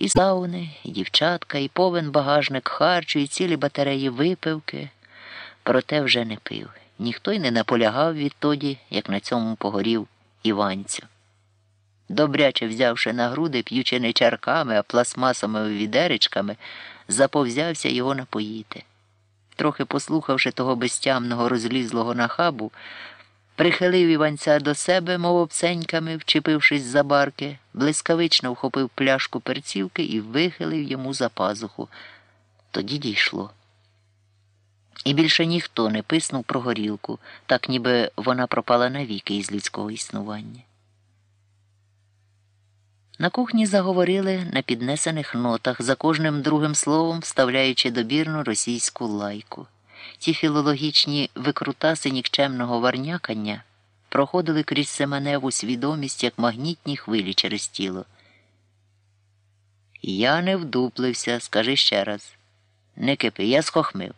І сауни, і дівчатка, і повен багажник харчу, і цілі батареї випивки. Проте вже не пив. Ніхто й не наполягав відтоді, як на цьому погорів Іванцю. Добряче взявши на груди, п'ючи не чарками, а пластмасовими відеречками, заповзявся його напоїти. Трохи послухавши того безтямного розлізлого нахабу, прихилив Іванця до себе, мов обценьками, вчепившись за барки, блискавично вхопив пляшку перцівки і вихилив йому за пазуху. Тоді дійшло. І більше ніхто не писнув про горілку, так ніби вона пропала навіки із людського існування. На кухні заговорили на піднесених нотах, за кожним другим словом вставляючи добірну російську лайку. Ті філологічні викрутаси нікчемного варнякання проходили крізь Семеневу свідомість, як магнітні хвилі через тіло. Я не вдуплився, скажи ще раз. Не кипи, я схохмив.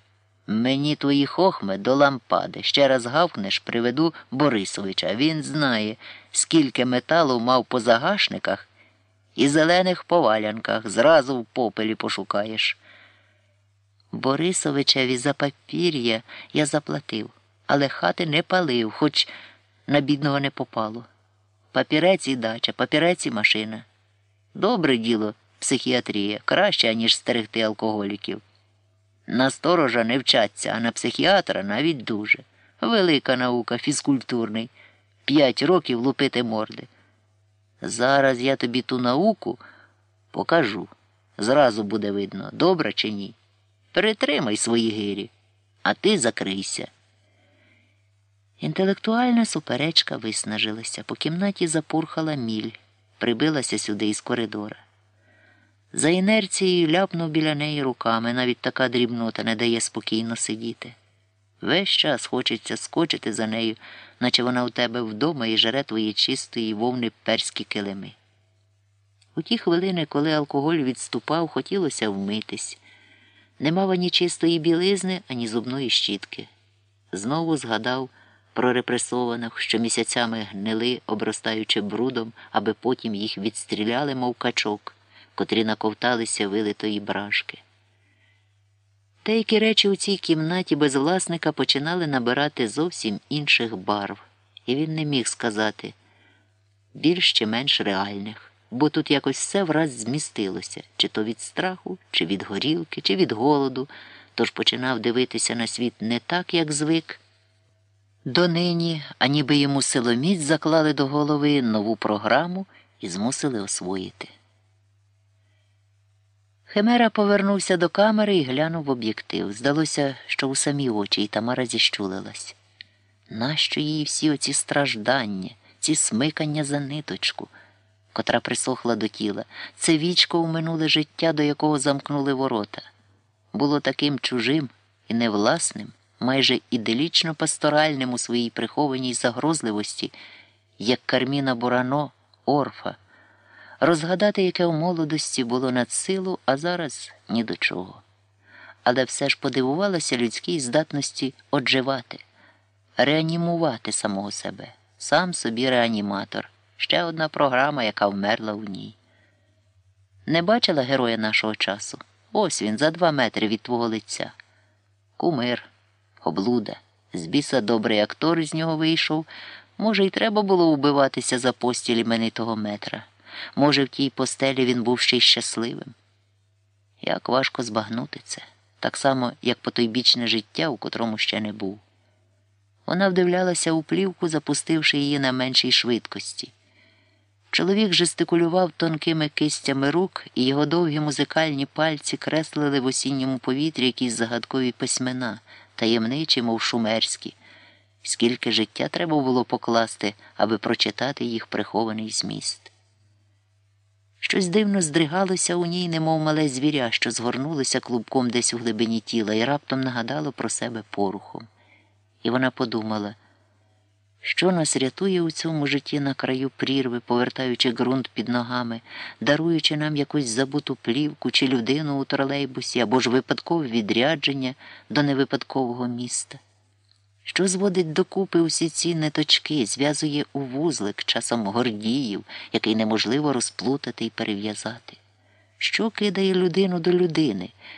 Мені твої хохми до лампади. Ще раз гавкнеш, приведу Борисовича. Він знає, скільки металу мав по загашниках і зелених повалянках. Зразу в попелі пошукаєш. Борисовичеві за папір'я я заплатив, але хати не палив, хоч на бідного не попало. Папірець і дача, папірець і машина. Добре діло, психіатрія, краще, ніж стерегти алкоголіків. На сторожа не вчаться, а на психіатра навіть дуже. Велика наука, фізкультурний. П'ять років лупити морди. Зараз я тобі ту науку покажу. Зразу буде видно, добре чи ні. Перетримай свої гирі, а ти закрийся. Інтелектуальна суперечка виснажилася. По кімнаті запурхала міль, прибилася сюди із коридора. За інерцією ляпнув біля неї руками, навіть така дрібнота не дає спокійно сидіти. Весь час хочеться скочити за нею, наче вона у тебе вдома і жере твої чистої вовни перські килими. У ті хвилини, коли алкоголь відступав, хотілося вмитись. Не мав ані чистої білизни, ані зубної щітки. Знову згадав про репресованих, що місяцями гнили, обростаючи брудом, аби потім їх відстріляли, мов качок, котрі наковталися вилитої бражки. Деякі речі у цій кімнаті без власника починали набирати зовсім інших барв, і він не міг сказати більш чи менш реальних, бо тут якось все враз змістилося, чи то від страху, чи від горілки, чи від голоду, тож починав дивитися на світ не так, як звик. Донині, а ніби йому силоміць заклали до голови нову програму і змусили освоїти. Химера повернувся до камери і глянув в об'єктив. Здалося, що у самі очі і Тамара зіщулилась. Нащо їй всі оці страждання, ці смикання за ниточку, котра присохла до тіла, це вічко у минуле життя, до якого замкнули ворота, було таким чужим і невласним, майже іделічно пасторальним у своїй прихованій загрозливості, як Карміна Бурано, Орфа. Розгадати, яке у молодості було над силу, а зараз ні до чого. Але все ж подивувалася людській здатності одживати, реанімувати самого себе, сам собі реаніматор, ще одна програма, яка вмерла у ній. Не бачила героя нашого часу. Ось він за два метри від твого лиця. Кумир, облуда, з біса добрий актор з нього вийшов. Може, й треба було убиватися за постіль іменитого метра. Може, в тій постелі він був ще й щасливим. Як важко збагнути це, так само, як потойбічне життя, у котрому ще не був. Вона вдивлялася у плівку, запустивши її на меншій швидкості. Чоловік жестикулював тонкими кистями рук, і його довгі музикальні пальці креслили в осінньому повітрі якісь загадкові письмена, таємничі, мов шумерські. Скільки життя треба було покласти, аби прочитати їх прихований зміст. Щось дивно здригалося у ній, немов мале звіря, що згорнулося клубком десь у глибині тіла і раптом нагадало про себе порухом. І вона подумала, що нас рятує у цьому житті на краю прірви, повертаючи ґрунт під ногами, даруючи нам якусь забуту плівку чи людину у тролейбусі або ж випадкове відрядження до невипадкового міста що зводить докупи усі ці ниточки, зв'язує у вузлик часом гордіїв, який неможливо розплутати і перев'язати. Що кидає людину до людини?